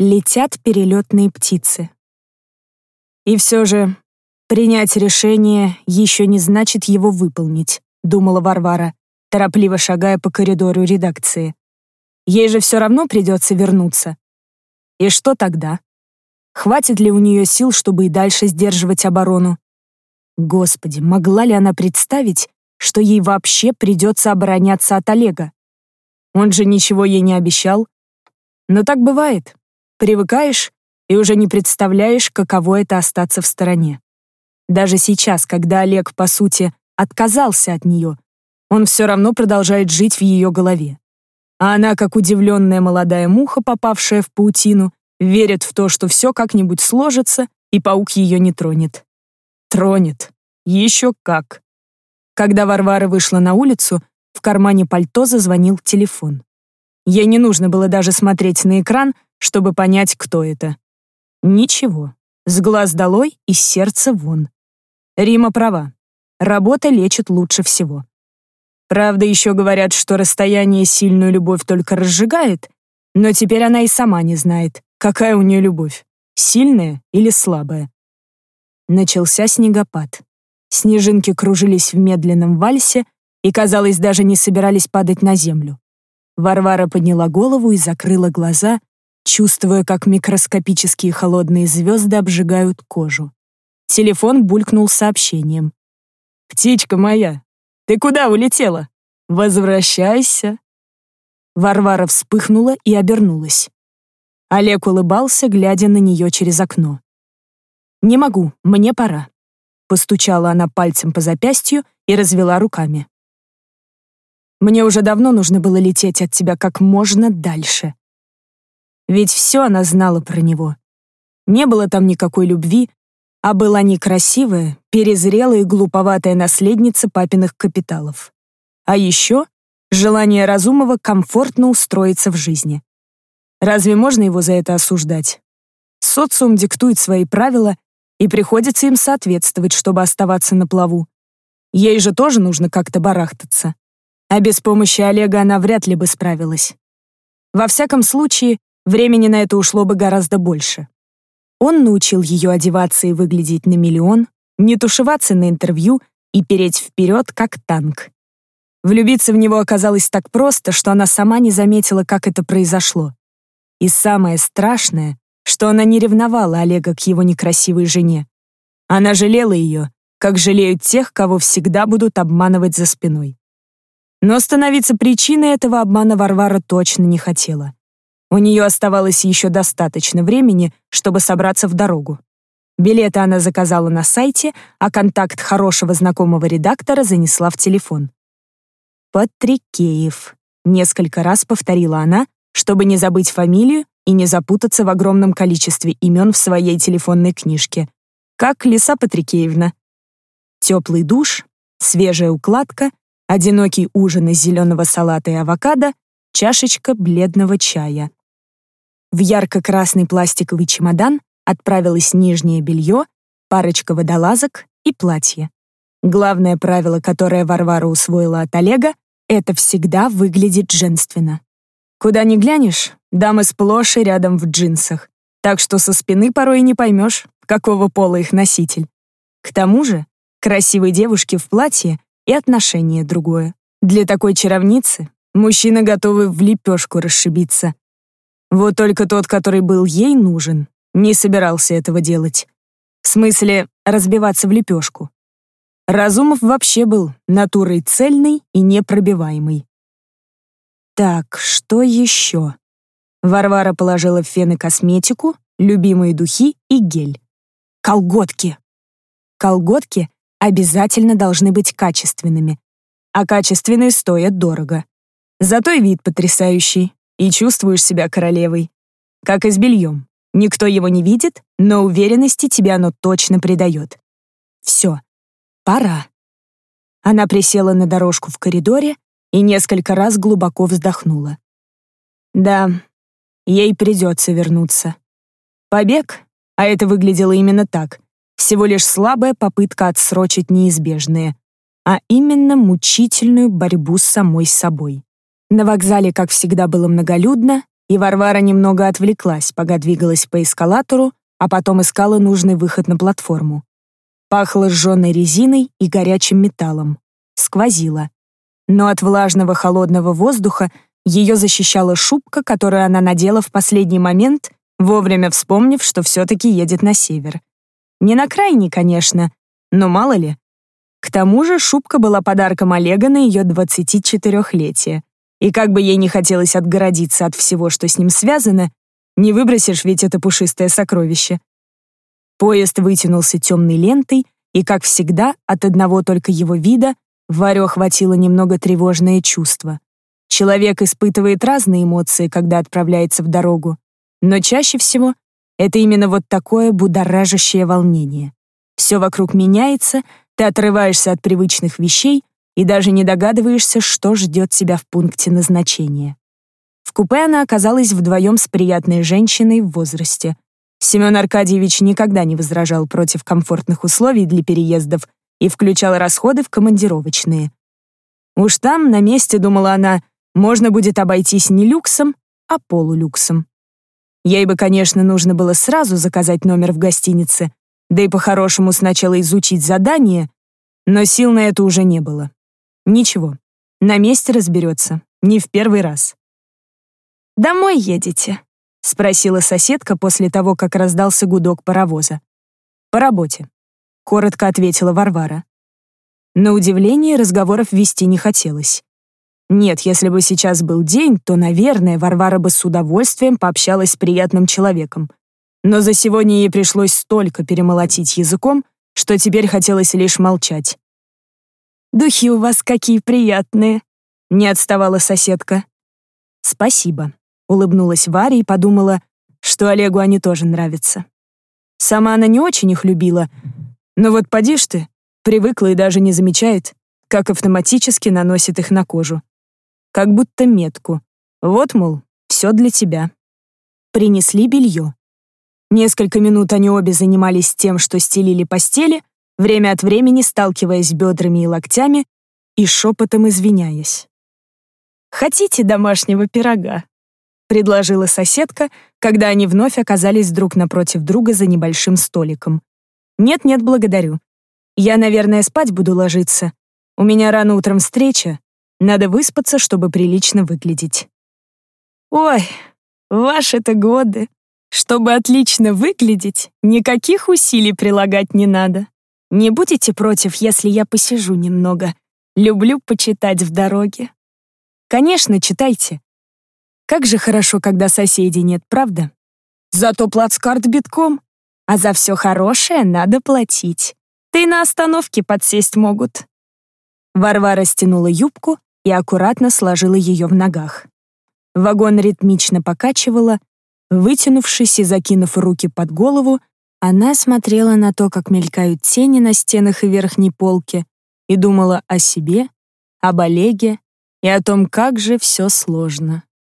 Летят перелетные птицы. И все же принять решение еще не значит его выполнить, думала Варвара, торопливо шагая по коридору редакции. Ей же все равно придется вернуться. И что тогда? Хватит ли у нее сил, чтобы и дальше сдерживать оборону? Господи, могла ли она представить, что ей вообще придется обороняться от Олега? Он же ничего ей не обещал. Но так бывает. Привыкаешь и уже не представляешь, каково это остаться в стороне. Даже сейчас, когда Олег, по сути, отказался от нее, он все равно продолжает жить в ее голове. А она, как удивленная молодая муха, попавшая в паутину, верит в то, что все как-нибудь сложится, и паук ее не тронет. Тронет. Еще как. Когда Варвара вышла на улицу, в кармане пальто зазвонил телефон. Ей не нужно было даже смотреть на экран, чтобы понять, кто это. Ничего. С глаз долой и сердца вон. Рима права. Работа лечит лучше всего. Правда, еще говорят, что расстояние сильную любовь только разжигает, но теперь она и сама не знает, какая у нее любовь, сильная или слабая. Начался снегопад. Снежинки кружились в медленном вальсе и, казалось, даже не собирались падать на землю. Варвара подняла голову и закрыла глаза, чувствуя, как микроскопические холодные звезды обжигают кожу. Телефон булькнул сообщением. «Птичка моя, ты куда улетела? Возвращайся!» Варвара вспыхнула и обернулась. Олег улыбался, глядя на нее через окно. «Не могу, мне пора», — постучала она пальцем по запястью и развела руками. «Мне уже давно нужно было лететь от тебя как можно дальше». Ведь все она знала про него. Не было там никакой любви, а была некрасивая, перезрелая и глуповатая наследница папиных капиталов. А еще желание Разумова комфортно устроиться в жизни. Разве можно его за это осуждать? Социум диктует свои правила, и приходится им соответствовать, чтобы оставаться на плаву. Ей же тоже нужно как-то барахтаться. А без помощи Олега она вряд ли бы справилась. Во всяком случае, времени на это ушло бы гораздо больше. Он научил ее одеваться и выглядеть на миллион, не тушеваться на интервью и переть вперед, как танк. Влюбиться в него оказалось так просто, что она сама не заметила, как это произошло. И самое страшное, что она не ревновала Олега к его некрасивой жене. Она жалела ее, как жалеют тех, кого всегда будут обманывать за спиной. Но становиться причиной этого обмана Варвара точно не хотела. У нее оставалось еще достаточно времени, чтобы собраться в дорогу. Билеты она заказала на сайте, а контакт хорошего знакомого редактора занесла в телефон. «Патрикеев», — несколько раз повторила она, чтобы не забыть фамилию и не запутаться в огромном количестве имен в своей телефонной книжке. Как Лиса Патрикеевна. Теплый душ, свежая укладка, одинокий ужин из зеленого салата и авокадо, чашечка бледного чая. В ярко-красный пластиковый чемодан отправилось нижнее белье, парочка водолазок и платье. Главное правило, которое Варвара усвоила от Олега, это всегда выглядит женственно. Куда ни глянешь, дамы сплошь и рядом в джинсах, так что со спины порой не поймешь, какого пола их носитель. К тому же, красивой девушке в платье и отношение другое. Для такой чаровницы мужчины готовы в лепешку расшибиться, вот только тот, который был ей нужен, не собирался этого делать. В смысле, разбиваться в лепешку. Разумов вообще был натурой цельной и непробиваемой. Так, что еще? Варвара положила в фены косметику, любимые духи и гель. Колготки. Колготки обязательно должны быть качественными, а качественные стоят дорого. Зато и вид потрясающий и чувствуешь себя королевой. Как и с бельем. Никто его не видит, но уверенности тебе оно точно придает. Все, пора. Она присела на дорожку в коридоре и несколько раз глубоко вздохнула. Да, ей придется вернуться. Побег, а это выглядело именно так, всего лишь слабая попытка отсрочить неизбежное, а именно мучительную борьбу с самой собой. На вокзале, как всегда, было многолюдно, и Варвара немного отвлеклась, пока двигалась по эскалатору, а потом искала нужный выход на платформу. Пахло сжженной резиной и горячим металлом. Сквозило. Но от влажного холодного воздуха ее защищала шубка, которую она надела в последний момент, вовремя вспомнив, что все-таки едет на север. Не на крайний, конечно, но мало ли. К тому же шубка была подарком Олега на ее 24-летие. И как бы ей не хотелось отгородиться от всего, что с ним связано, не выбросишь ведь это пушистое сокровище. Поезд вытянулся темной лентой, и, как всегда, от одного только его вида Варю охватило немного тревожное чувство. Человек испытывает разные эмоции, когда отправляется в дорогу, но чаще всего это именно вот такое будоражащее волнение. Все вокруг меняется, ты отрываешься от привычных вещей и даже не догадываешься, что ждет тебя в пункте назначения. В купе она оказалась вдвоем с приятной женщиной в возрасте. Семен Аркадьевич никогда не возражал против комфортных условий для переездов и включал расходы в командировочные. Уж там, на месте, думала она, можно будет обойтись не люксом, а полулюксом. Ей бы, конечно, нужно было сразу заказать номер в гостинице, да и по-хорошему сначала изучить задание, но сил на это уже не было. Ничего, на месте разберется, не в первый раз. «Домой едете?» — спросила соседка после того, как раздался гудок паровоза. «По работе», — коротко ответила Варвара. На удивление разговоров вести не хотелось. Нет, если бы сейчас был день, то, наверное, Варвара бы с удовольствием пообщалась с приятным человеком. Но за сегодня ей пришлось столько перемолотить языком, что теперь хотелось лишь молчать. «Духи у вас какие приятные!» — не отставала соседка. «Спасибо», — улыбнулась Варя и подумала, что Олегу они тоже нравятся. Сама она не очень их любила, но вот поди ж ты, привыкла и даже не замечает, как автоматически наносит их на кожу как будто метку. Вот, мол, все для тебя. Принесли белье. Несколько минут они обе занимались тем, что стелили постели, время от времени сталкиваясь бедрами и локтями и шепотом извиняясь. «Хотите домашнего пирога?» — предложила соседка, когда они вновь оказались друг напротив друга за небольшим столиком. «Нет-нет, благодарю. Я, наверное, спать буду ложиться. У меня рано утром встреча, надо выспаться, чтобы прилично выглядеть. Ой, ваши-то годы. Чтобы отлично выглядеть, никаких усилий прилагать не надо. Не будете против, если я посижу немного? Люблю почитать в дороге. Конечно, читайте. Как же хорошо, когда соседей нет, правда? Зато плацкарт битком. А за все хорошее надо платить. И на остановке подсесть могут. Варвара стянула юбку и аккуратно сложила ее в ногах. Вагон ритмично покачивала, вытянувшись и закинув руки под голову, она смотрела на то, как мелькают тени на стенах и верхней полке, и думала о себе, об Олеге и о том, как же все сложно.